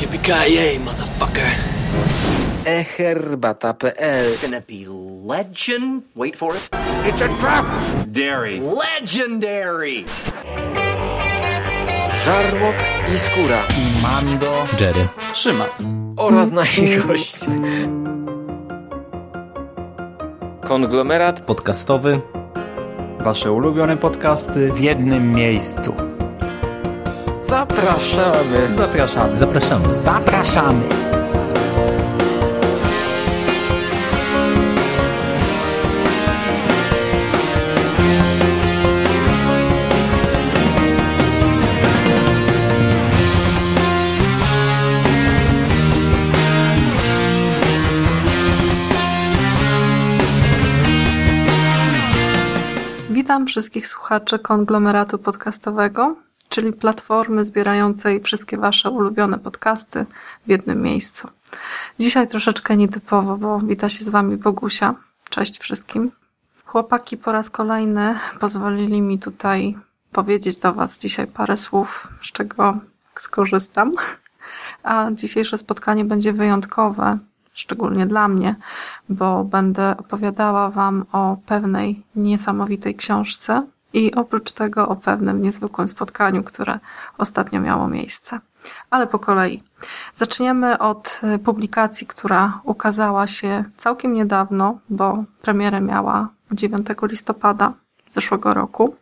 Yippee-ki-yay, motherfucker. eherbata.pl Gonna be legend. Wait for it. It's a trap. Dairy. Legendary. Żarłok i Skóra i Mando, Jerry, Szymas. oraz nasi goście. Konglomerat Podcastowy. Wasze ulubione podcasty w jednym miejscu. Zapraszamy. Zapraszamy. Zapraszamy. Zapraszamy. Witam wszystkich słuchaczy konglomeratu podcastowego, czyli platformy zbierającej wszystkie Wasze ulubione podcasty w jednym miejscu. Dzisiaj troszeczkę nietypowo, bo wita się z Wami Bogusia. Cześć wszystkim. Chłopaki po raz kolejny pozwolili mi tutaj powiedzieć do Was dzisiaj parę słów, z czego skorzystam. A dzisiejsze spotkanie będzie wyjątkowe, szczególnie dla mnie, bo będę opowiadała Wam o pewnej niesamowitej książce i oprócz tego o pewnym niezwykłym spotkaniu, które ostatnio miało miejsce. Ale po kolei. Zaczniemy od y, publikacji, która ukazała się całkiem niedawno, bo premierę miała 9 listopada zeszłego roku.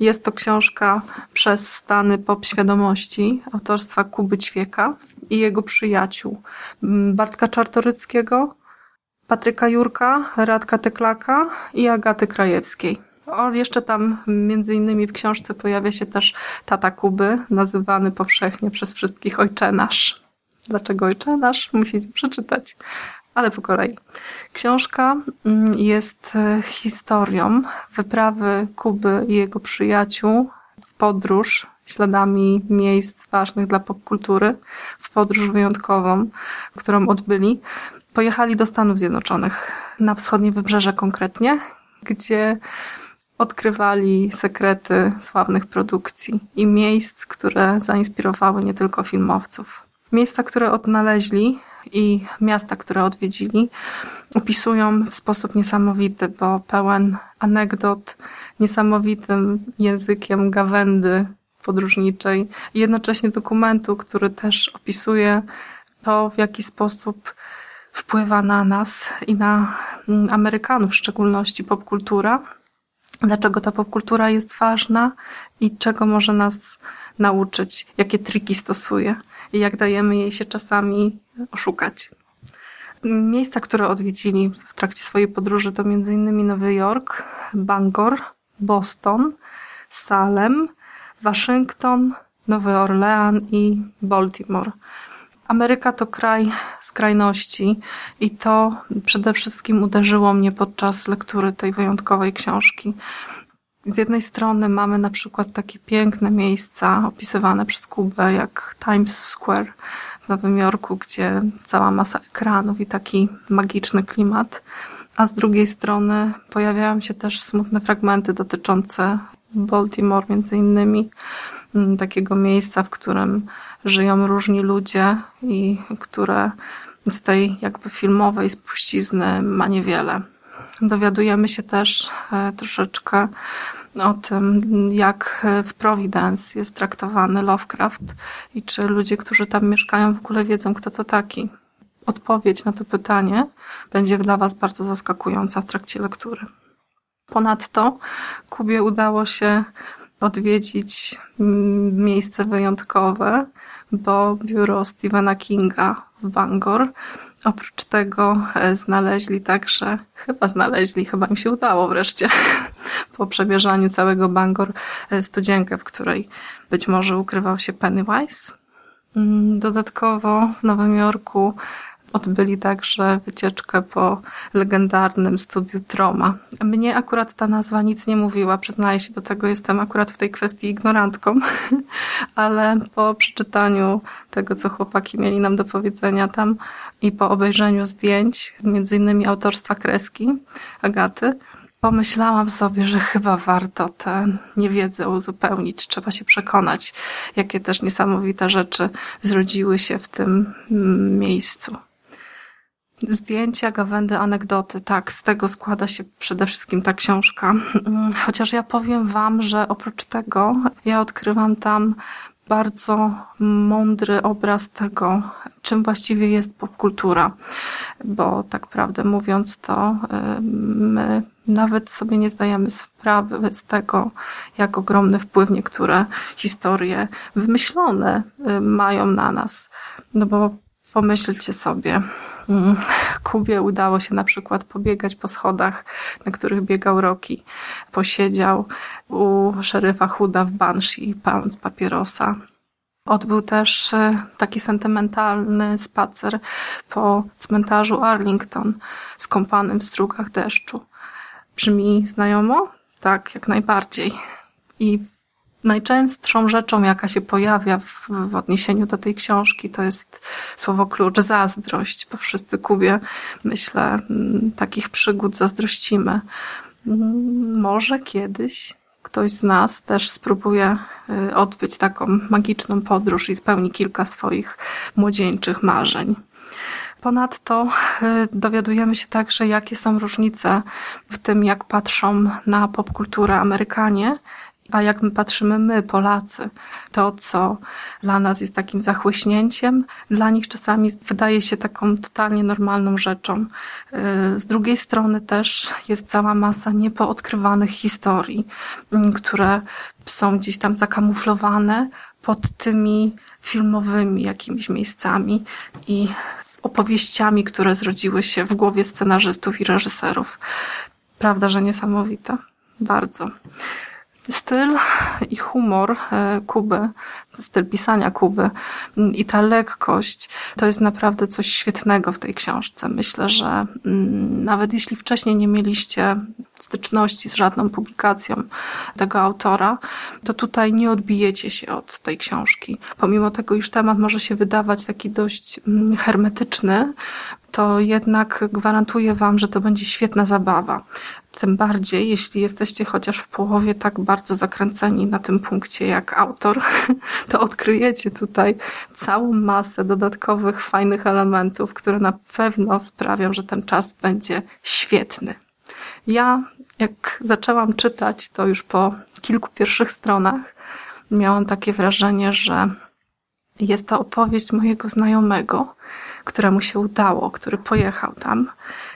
Jest to książka przez Stany Pop Świadomości autorstwa Kuby Ćwieka i jego przyjaciół Bartka Czartoryckiego, Patryka Jurka, Radka Teklaka i Agaty Krajewskiej. O, jeszcze tam między innymi w książce pojawia się też tata Kuby, nazywany powszechnie przez wszystkich ojcze nasz. Dlaczego ojcze nasz? Musicie przeczytać. Ale po kolei. Książka mm, jest e, historią wyprawy Kuby i jego przyjaciół w podróż śladami miejsc ważnych dla popkultury, w podróż wyjątkową, którą odbyli. Pojechali do Stanów Zjednoczonych, na wschodnie wybrzeże konkretnie, gdzie odkrywali sekrety sławnych produkcji i miejsc, które zainspirowały nie tylko filmowców. Miejsca, które odnaleźli i miasta, które odwiedzili, opisują w sposób niesamowity, bo pełen anegdot, niesamowitym językiem gawędy podróżniczej i jednocześnie dokumentu, który też opisuje to, w jaki sposób wpływa na nas i na mm, Amerykanów w szczególności popkultura. Dlaczego ta popkultura jest ważna i czego może nas nauczyć, jakie triki stosuje i jak dajemy jej się czasami oszukać. Miejsca, które odwiedzili w trakcie swojej podróży to m.in. Nowy Jork, Bangor, Boston, Salem, Waszyngton, Nowy Orlean i Baltimore. Ameryka to kraj skrajności i to przede wszystkim uderzyło mnie podczas lektury tej wyjątkowej książki. Z jednej strony mamy na przykład takie piękne miejsca opisywane przez Kubę, jak Times Square w Nowym Jorku, gdzie cała masa ekranów i taki magiczny klimat, a z drugiej strony pojawiają się też smutne fragmenty dotyczące Baltimore między innymi, takiego miejsca, w którym żyją różni ludzie i które z tej jakby filmowej spuścizny ma niewiele. Dowiadujemy się też e, troszeczkę o tym, jak w Providence jest traktowany Lovecraft i czy ludzie, którzy tam mieszkają, w ogóle wiedzą, kto to taki. Odpowiedź na to pytanie będzie dla Was bardzo zaskakująca w trakcie lektury. Ponadto Kubie udało się odwiedzić miejsce wyjątkowe, bo biuro Stephena Kinga w Bangor. Oprócz tego e, znaleźli także, chyba znaleźli, chyba im się udało wreszcie, po przemierzaniu całego Bangor, e, studzienkę, w której być może ukrywał się Pennywise. Mm, dodatkowo w Nowym Jorku odbyli także wycieczkę po legendarnym studiu Troma. Mnie akurat ta nazwa nic nie mówiła, przyznaję się do tego, jestem akurat w tej kwestii ignorantką, ale po przeczytaniu tego, co chłopaki mieli nam do powiedzenia tam i po obejrzeniu zdjęć, między innymi autorstwa kreski Agaty, pomyślałam sobie, że chyba warto tę niewiedzę uzupełnić. Trzeba się przekonać, jakie też niesamowite rzeczy zrodziły się w tym miejscu. Zdjęcia, gawędy, anegdoty. Tak, z tego składa się przede wszystkim ta książka. Chociaż ja powiem Wam, że oprócz tego ja odkrywam tam bardzo mądry obraz tego, czym właściwie jest popkultura. Bo tak prawdę mówiąc, to my nawet sobie nie zdajemy sprawy z tego, jak ogromny wpływ niektóre historie wymyślone mają na nas. No bo pomyślcie sobie, mm, Kubie udało się na przykład pobiegać po schodach, na których biegał Roki. Posiedział u szeryfa Huda w Banshee, paląc papierosa. Odbył też e, taki sentymentalny spacer po cmentarzu Arlington, skąpanym w strugach deszczu. Brzmi znajomo? Tak, jak najbardziej. I najczęstszą rzeczą, jaka się pojawia w, w, odniesieniu do tej książki, to jest słowo klucz zazdrość, bo wszyscy Kubie, myślę, mm, takich przygód zazdrościmy. Mm, może kiedyś ktoś z nas też spróbuje y, odbyć taką magiczną podróż i spełni kilka swoich młodzieńczych marzeń. Ponadto y, dowiadujemy się także, jakie są różnice w tym, jak patrzą na popkulturę Amerykanie a jak my patrzymy my, Polacy, to co dla nas jest takim zachłyśnięciem, dla nich czasami wydaje się taką totalnie normalną rzeczą. Y, z drugiej strony też jest cała masa niepoodkrywanych historii, y, które są gdzieś tam zakamuflowane pod tymi filmowymi jakimiś miejscami i opowieściami, które zrodziły się w głowie scenarzystów i reżyserów. Prawda, że niesamowite. Bardzo. Styl i humor e, Kuby, styl pisania Kuby i ta lekkość to jest naprawdę coś świetnego w tej książce. Myślę, że mm, nawet jeśli wcześniej nie mieliście styczności z żadną publikacją tego autora, to tutaj nie odbijecie się od tej książki. Pomimo tego, iż temat może się wydawać taki dość mm, hermetyczny, to jednak gwarantuję Wam, że to będzie świetna zabawa. Tym bardziej, jeśli jesteście chociaż w połowie tak bardzo zakręceni na tym punkcie jak autor, to odkryjecie tutaj całą masę dodatkowych, fajnych elementów, które na pewno sprawią, że ten czas będzie świetny. Ja, jak zaczęłam czytać, to już po kilku pierwszych stronach miałam takie wrażenie, że jest to opowieść mojego znajomego, któremu się udało, który pojechał tam.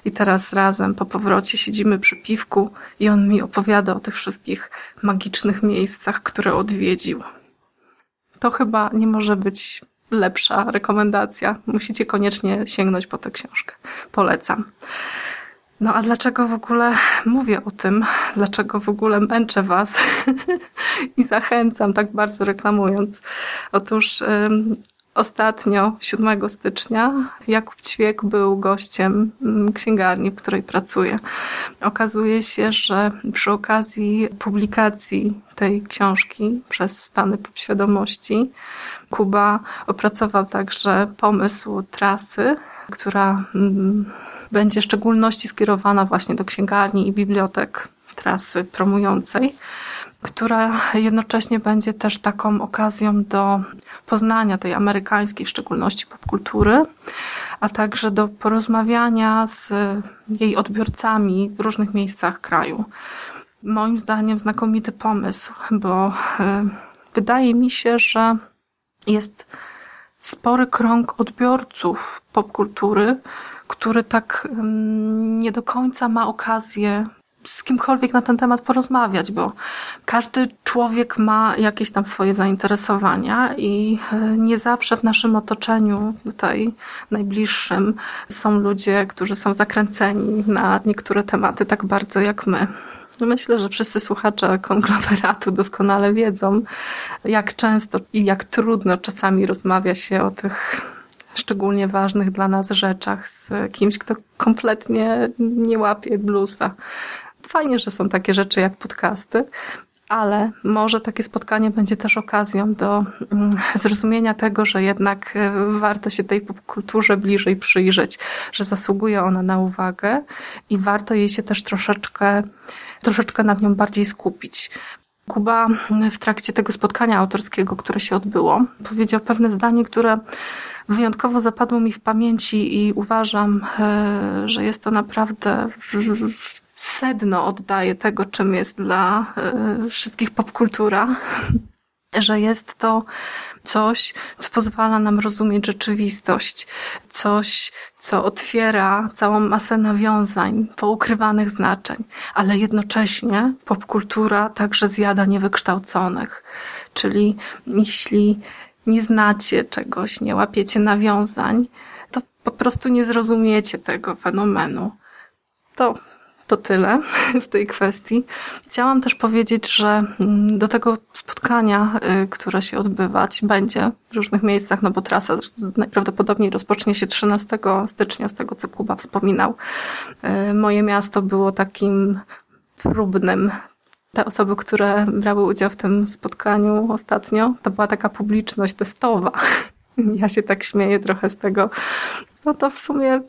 I teraz razem po powrocie siedzimy przy piwku i on mi opowiada o tych wszystkich magicznych miejscach, które odwiedził. To chyba nie może być lepsza rekomendacja. Musicie koniecznie sięgnąć po tę książkę. Polecam. No a dlaczego w ogóle mówię o tym? Dlaczego w ogóle męczę Was i zachęcam tak bardzo reklamując? Otóż Ostatnio, 7 stycznia, Jakub Ćwiek był gościem mm, księgarni, w której pracuję. Okazuje się, że przy okazji publikacji tej książki przez Stany Podświadomości Kuba opracował także pomysł trasy, która mm, będzie w szczególności skierowana właśnie do księgarni i bibliotek trasy promującej która jednocześnie będzie też taką okazją do poznania tej amerykańskiej, w szczególności popkultury, a także do porozmawiania z jej odbiorcami w różnych miejscach kraju. Moim zdaniem znakomity pomysł, bo e, wydaje mi się, że jest spory krąg odbiorców popkultury, który tak nie do końca ma okazję z kimkolwiek na ten temat porozmawiać, bo każdy człowiek ma jakieś tam swoje zainteresowania i e, nie zawsze w naszym otoczeniu, tutaj najbliższym, są ludzie, którzy są zakręceni na niektóre tematy tak bardzo jak my. Myślę, że wszyscy słuchacze konglomeratu doskonale wiedzą, jak często i jak trudno czasami rozmawia się o tych szczególnie ważnych dla nas rzeczach z kimś, kto kompletnie nie łapie bluesa. Fajnie, że są takie rzeczy jak podcasty, ale może takie spotkanie będzie też okazją do mm, zrozumienia tego, że jednak e, warto się tej popkulturze bliżej przyjrzeć, że zasługuje ona na uwagę i warto jej się też troszeczkę, troszeczkę nad nią bardziej skupić. Kuba w trakcie tego spotkania autorskiego, które się odbyło, powiedział pewne zdanie, które wyjątkowo zapadło mi w pamięci i uważam, e, że jest to naprawdę sedno oddaje tego, czym jest dla e, wszystkich popkultura, że jest to coś, co pozwala nam rozumieć rzeczywistość, coś, co otwiera całą masę nawiązań, poukrywanych znaczeń, ale jednocześnie popkultura także zjada niewykształconych. Czyli jeśli nie znacie czegoś, nie łapiecie nawiązań, to po prostu nie zrozumiecie tego fenomenu. To to tyle w tej kwestii. Chciałam też powiedzieć, że mm, do tego spotkania, y, które się odbywać będzie w różnych miejscach, no bo trasa najprawdopodobniej rozpocznie się 13 stycznia, z tego co Kuba wspominał. Y, moje miasto było takim próbnym te osoby, które brały udział w tym spotkaniu ostatnio, to była taka publiczność testowa. Ja się tak śmieję trochę z tego, no to w sumie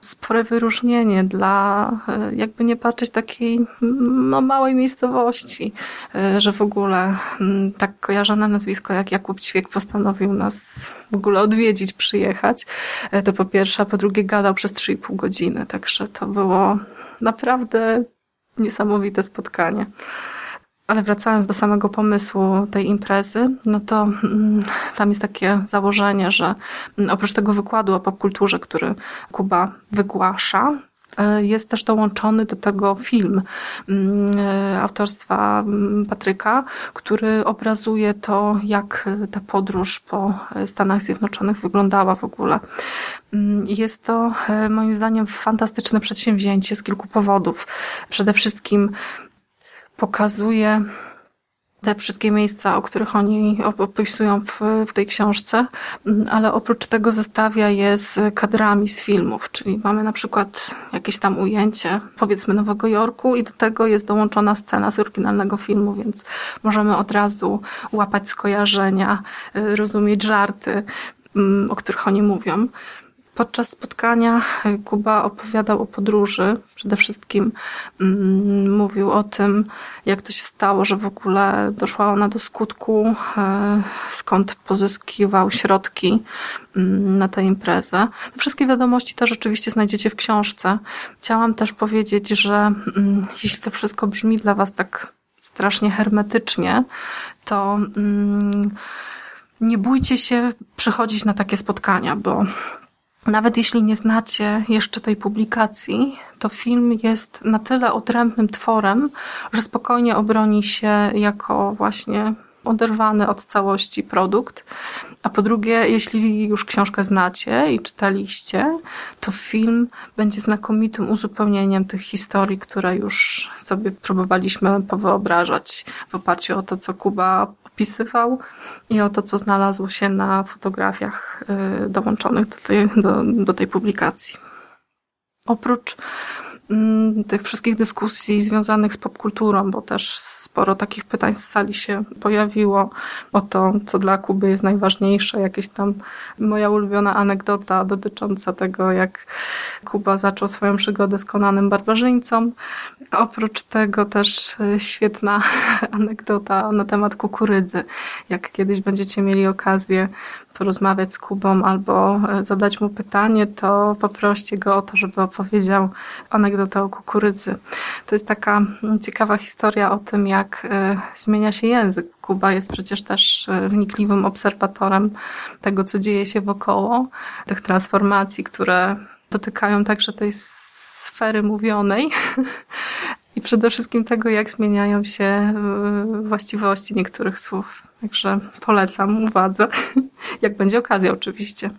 spore wyróżnienie dla, e, jakby nie patrzeć, takiej no, małej miejscowości, e, że w ogóle mm, tak kojarzone nazwisko jak Jakub Ćwiek postanowił nas w ogóle odwiedzić, przyjechać. E, to po pierwsze, a po drugie gadał przez 3,5 godziny, także to było naprawdę niesamowite spotkanie. Ale wracając do samego pomysłu tej imprezy, no to mm, tam jest takie założenie, że mm, oprócz tego wykładu o popkulturze, który Kuba wygłasza, jest też dołączony do tego film mm, e, autorstwa Patryka, który obrazuje to, jak ta podróż po Stanach Zjednoczonych wyglądała w ogóle. Jest to e, moim zdaniem fantastyczne przedsięwzięcie z kilku powodów. Przede wszystkim pokazuje te wszystkie miejsca, o których oni opisują w, w, tej książce, mm, ale oprócz tego zestawia je z kadrami z filmów, czyli mamy na przykład jakieś tam ujęcie, powiedzmy Nowego Jorku i do tego jest dołączona scena z oryginalnego filmu, więc możemy od razu łapać skojarzenia, y, rozumieć żarty, mm, o których oni mówią. Podczas spotkania Kuba opowiadał o podróży. Przede wszystkim mm, mówił o tym, jak to się stało, że w ogóle doszła ona do skutku, e, skąd pozyskiwał środki mm, na tę imprezę. Wszystkie wiadomości też oczywiście znajdziecie w książce. Chciałam też powiedzieć, że mm, jeśli to wszystko brzmi dla Was tak strasznie hermetycznie, to nie bójcie się przychodzić na takie spotkania, bo nawet jeśli nie znacie jeszcze tej publikacji, to film jest na tyle odrębnym tworem, że spokojnie obroni się jako właśnie oderwany od całości produkt. A po drugie, jeśli już książkę znacie i czytaliście, to film będzie znakomitym uzupełnieniem tych historii, które już sobie próbowaliśmy powyobrażać w oparciu o to, co Kuba wpisywał i o to, co znalazło się na fotografiach y, dołączonych do tej, do, do tej publikacji. Oprócz tych wszystkich dyskusji związanych z popkulturą, bo też sporo takich pytań z sali się pojawiło o to, co dla Kuby jest najważniejsze. Jakieś tam moja ulubiona anegdota dotycząca tego, jak Kuba zaczął swoją przygodę z Konanem Barbarzyńcą. Oprócz tego też e, świetna anegdota na temat kukurydzy. Jak kiedyś będziecie mieli okazję porozmawiać z Kubą albo e, zadać mu pytanie, to poproście go o to, żeby opowiedział anegdotę o kukurydzy. To jest taka ciekawa historia o tym, jak e, zmienia się język. Kuba jest przecież też wnikliwym obserwatorem tego, co dzieje się wokoło, tych transformacji, które dotykają także tej sfery mówionej i przede wszystkim tego, jak zmieniają się e, właściwości niektórych słów. Także polecam uwadze, jak będzie okazja oczywiście.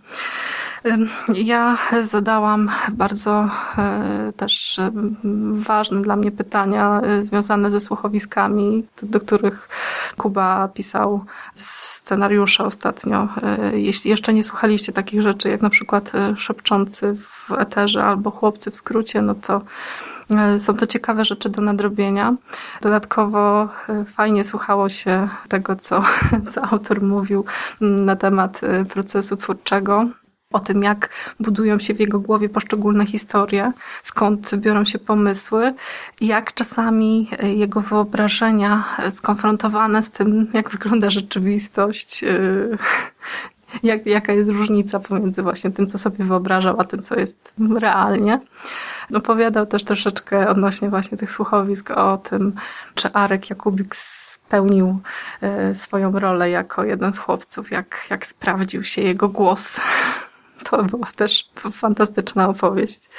Ja zadałam bardzo e, też ważne dla mnie pytania e, związane ze słuchowiskami, do których Kuba pisał scenariusze ostatnio. E, jeśli jeszcze nie słuchaliście takich rzeczy, jak na przykład Szepczący w eterze albo Chłopcy w skrócie, no to są to ciekawe rzeczy do nadrobienia. Dodatkowo fajnie słuchało się tego, co, co autor mówił na temat procesu twórczego o tym, jak budują się w jego głowie poszczególne historie, skąd biorą się pomysły jak czasami jego wyobrażenia skonfrontowane z tym, jak wygląda rzeczywistość, jak, jaka jest różnica pomiędzy właśnie tym, co sobie wyobrażał, a tym, co jest realnie. Opowiadał też troszeczkę odnośnie właśnie tych słuchowisk o tym, czy Arek Jakubik spełnił y, swoją rolę jako jeden z chłopców, jak, jak sprawdził się jego głos to była też fantastyczna opowieść.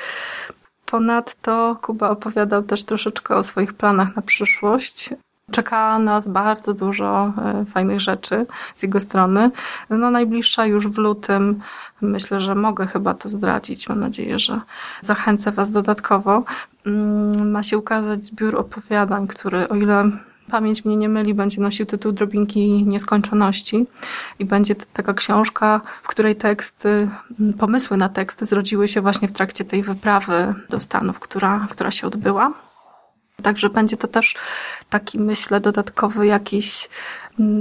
Ponadto Kuba opowiadał też troszeczkę o swoich planach na przyszłość. Czeka nas bardzo dużo e, fajnych rzeczy z jego strony. No najbliższa już w lutym, myślę, że mogę chyba to zdradzić. Mam nadzieję, że zachęcę Was dodatkowo. Mm, ma się ukazać zbiór opowiadań, który o ile pamięć mnie nie myli, będzie nosił tytuł Drobinki Nieskończoności i będzie to taka książka, w której teksty, pomysły na teksty zrodziły się właśnie w trakcie tej wyprawy do Stanów, która, która się odbyła. Także będzie to też taki, myślę, dodatkowy jakiś,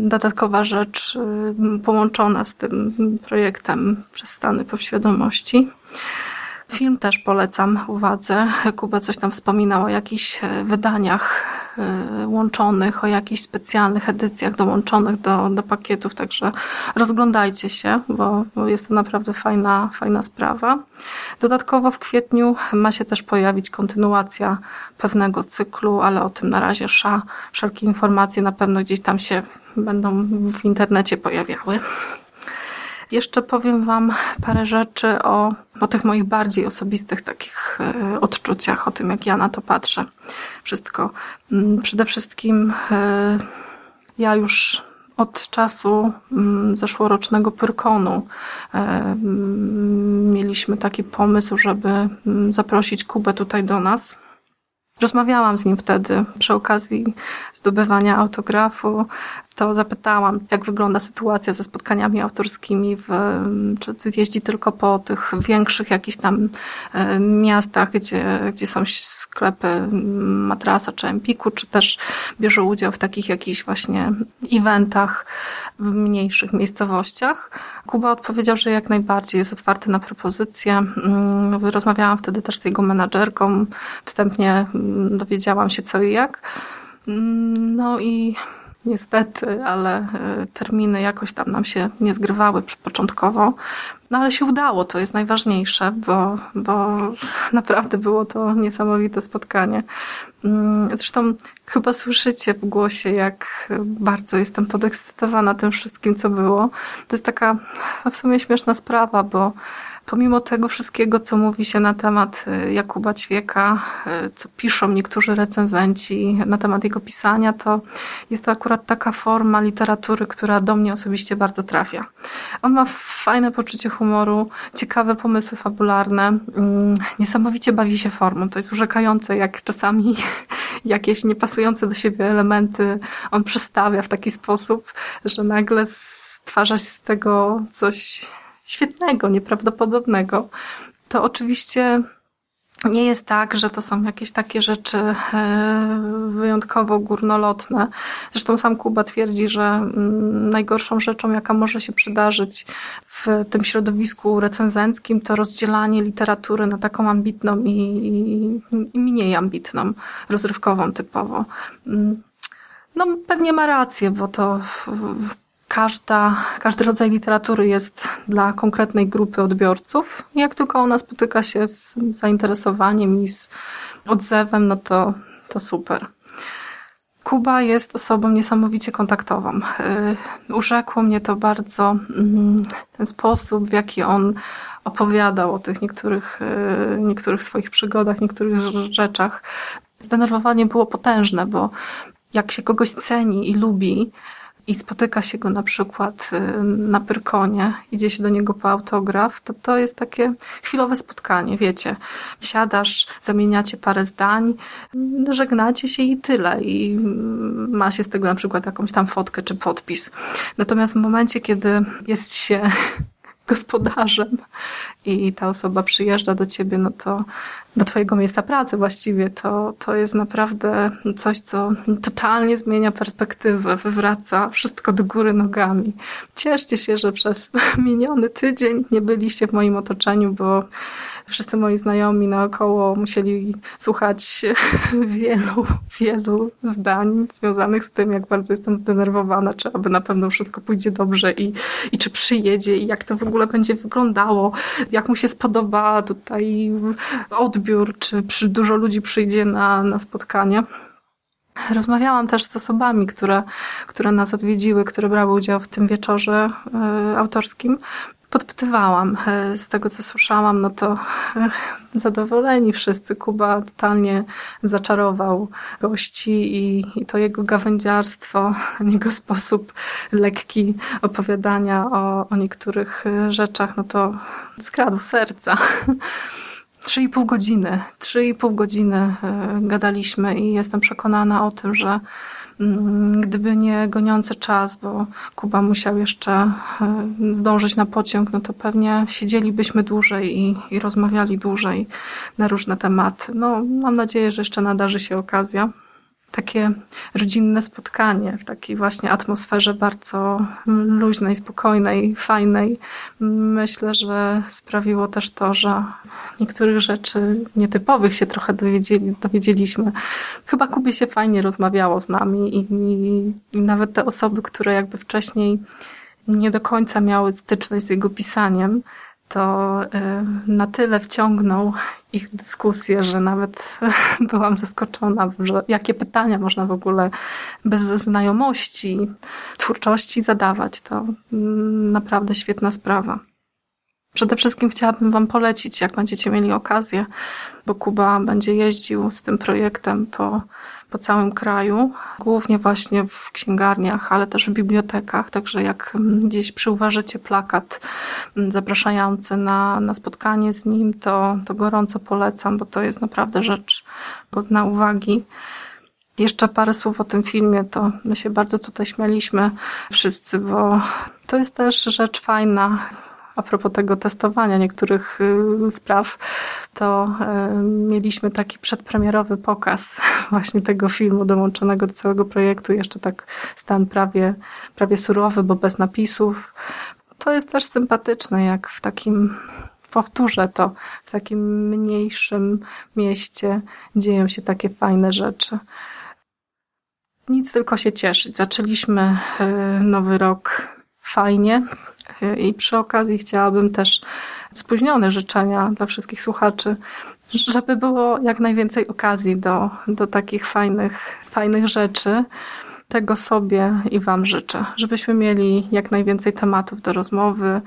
dodatkowa rzecz y, połączona z tym projektem przez Stany Podświadomości. Film też polecam uwadze. Kuba coś tam wspominał o jakichś e, wydaniach e, łączonych, o jakichś specjalnych edycjach dołączonych do, do pakietów, także rozglądajcie się, bo, jest to naprawdę fajna, fajna sprawa. Dodatkowo w kwietniu ma się też pojawić kontynuacja pewnego cyklu, ale o tym na razie sza. Wszelkie informacje na pewno gdzieś tam się będą w internecie pojawiały. Jeszcze powiem Wam parę rzeczy o, o tych moich bardziej osobistych takich e, odczuciach, o tym, jak ja na to patrzę. Wszystko. Mm, przede wszystkim e, ja już od czasu mm, zeszłorocznego Pyrkonu e, mm, mieliśmy taki pomysł, żeby zaprosić Kubę tutaj do nas. Rozmawiałam z nim wtedy przy okazji zdobywania autografu to zapytałam, jak wygląda sytuacja ze spotkaniami autorskimi, w, czy jeździ tylko po tych większych jakichś tam e, miastach, gdzie, gdzie są sklepy matrasa czy Empiku, czy też bierze udział w takich jakichś właśnie eventach w mniejszych miejscowościach. Kuba odpowiedział, że jak najbardziej jest otwarty na propozycje. Mm, rozmawiałam wtedy też z jego menadżerką, wstępnie mm, dowiedziałam się co i jak. Mm, no i Niestety, ale e, terminy jakoś tam nam się nie zgrywały początkowo. No ale się udało, to jest najważniejsze, bo, bo naprawdę było to niesamowite spotkanie. Mm, zresztą chyba słyszycie w głosie, jak bardzo jestem podekscytowana tym wszystkim, co było. To jest taka w sumie śmieszna sprawa, bo Pomimo tego wszystkiego, co mówi się na temat y, Jakuba Ćwieka, y, co piszą niektórzy recenzenci na temat jego pisania, to jest to akurat taka forma literatury, która do mnie osobiście bardzo trafia. On ma fajne poczucie humoru, ciekawe pomysły fabularne, mm, niesamowicie bawi się formą. To jest urzekające, jak czasami jakieś niepasujące do siebie elementy on przestawia w taki sposób, że nagle stwarza się z tego coś świetnego, nieprawdopodobnego. To oczywiście nie jest tak, że to są jakieś takie rzeczy e, wyjątkowo górnolotne. Zresztą sam Kuba twierdzi, że mm, najgorszą rzeczą, jaka może się przydarzyć w tym środowisku recenzenckim, to rozdzielanie literatury na taką ambitną i, i, mniej ambitną, rozrywkową typowo. Mm, no, pewnie ma rację, bo to każda, każdy rodzaj literatury jest dla konkretnej grupy odbiorców. Jak tylko ona spotyka się z zainteresowaniem i z odzewem, no to, to super. Kuba jest osobą niesamowicie kontaktową. Y, urzekło mnie to bardzo mm, ten sposób, w jaki on opowiadał o tych niektórych, y, niektórych swoich przygodach, niektórych rzeczach. Zdenerwowanie było potężne, bo jak się kogoś ceni i lubi, i spotyka się go na przykład y, na Pyrkonie, idzie się do niego po autograf, to to jest takie chwilowe spotkanie, wiecie. Siadasz, zamieniacie parę zdań, żegnacie się i tyle. I ma się z tego na przykład jakąś tam fotkę czy podpis. Natomiast w momencie, kiedy jest się gospodarzem i ta osoba przyjeżdża do ciebie, no to do twojego miejsca pracy właściwie, to, to jest naprawdę coś, co totalnie zmienia perspektywę, wywraca wszystko do góry nogami. Cieszcie się, że przez miniony tydzień nie byliście w moim otoczeniu, bo wszyscy moi znajomi naokoło musieli słuchać wielu, wielu zdań związanych z tym, jak bardzo jestem zdenerwowana, czy aby na pewno wszystko pójdzie dobrze i, i czy przyjedzie i jak to w ogóle będzie wyglądało, jak mu się spodoba tutaj odbiór, czy przy, dużo ludzi przyjdzie na, na spotkanie. Rozmawiałam też z osobami, które, które nas odwiedziły, które brały udział w tym wieczorze y, autorskim podpytywałam. E, z tego, co słyszałam, no to e, zadowoleni wszyscy. Kuba totalnie zaczarował gości i, i to jego gawędziarstwo, jego sposób lekki opowiadania o, o niektórych e, rzeczach, no to skradł serca. Trzy i pół godziny, trzy i pół godziny gadaliśmy i jestem przekonana o tym, że gdyby nie goniący czas, bo Kuba musiał jeszcze e, zdążyć na pociąg, no to pewnie siedzielibyśmy dłużej i, i rozmawiali dłużej na różne tematy. No, mam nadzieję, że jeszcze nadarzy się okazja takie rodzinne spotkanie w takiej właśnie atmosferze bardzo luźnej, spokojnej, fajnej. Myślę, że sprawiło też to, że niektórych rzeczy nietypowych się trochę dowiedzieli, dowiedzieliśmy. Chyba Kubie się fajnie rozmawiało z nami i, i, i nawet te osoby, które jakby wcześniej nie do końca miały styczność z jego pisaniem, to y, na tyle wciągnął ich dyskusję, że nawet byłam zaskoczona, że jakie pytania można w ogóle bez znajomości, twórczości zadawać. To mm, naprawdę świetna sprawa. Przede wszystkim chciałabym Wam polecić, jak będziecie mieli okazję, bo Kuba będzie jeździł z tym projektem po po całym kraju, głównie właśnie w księgarniach, ale też w bibliotekach. Także jak mm, gdzieś przyuważycie plakat mm, zapraszający na, na spotkanie z nim, to, to gorąco polecam, bo to jest naprawdę rzecz godna uwagi. Jeszcze parę słów o tym filmie, to my się bardzo tutaj śmialiśmy wszyscy, bo to jest też rzecz fajna a propos tego testowania niektórych y, spraw, to y, mieliśmy taki przedpremierowy pokaz właśnie tego filmu dołączonego do całego projektu. Jeszcze tak stan prawie, prawie surowy, bo bez napisów. To jest też sympatyczne, jak w takim powtórzę to, w takim mniejszym mieście dzieją się takie fajne rzeczy. Nic tylko się cieszyć. Zaczęliśmy y, nowy rok fajnie. I przy okazji chciałabym też spóźnione życzenia dla wszystkich słuchaczy, żeby było jak najwięcej okazji do, do takich fajnych, fajnych rzeczy. Tego sobie i Wam życzę, żebyśmy mieli jak najwięcej tematów do rozmowy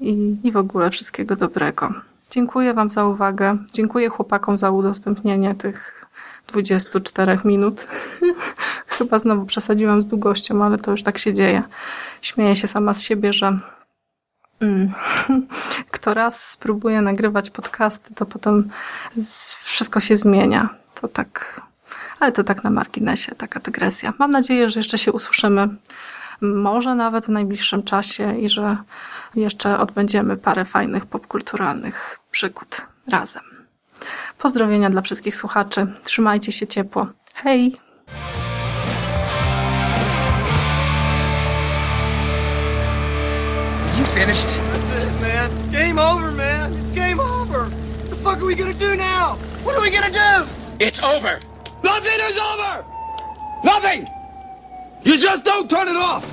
i, i w ogóle wszystkiego dobrego. Dziękuję Wam za uwagę. Dziękuję chłopakom za udostępnienie tych 24 minut. Chyba znowu przesadziłam z długością, ale to już tak się dzieje. Śmieję się sama z siebie, że mm, kto raz spróbuje nagrywać podcasty, to potem wszystko się zmienia. To tak, ale to tak na marginesie, taka dygresja. Mam nadzieję, że jeszcze się usłyszymy, może nawet w najbliższym czasie i że jeszcze odbędziemy parę fajnych popkulturalnych przygód razem. Pozdrowienia dla wszystkich słuchaczy. Trzymajcie się ciepło. Hej! You finished? That's it, man. Game over, man. It's game over. What the fuck are we gonna do now? What are we gonna do? It's over. Nothing is over! Nothing! You just don't turn it off!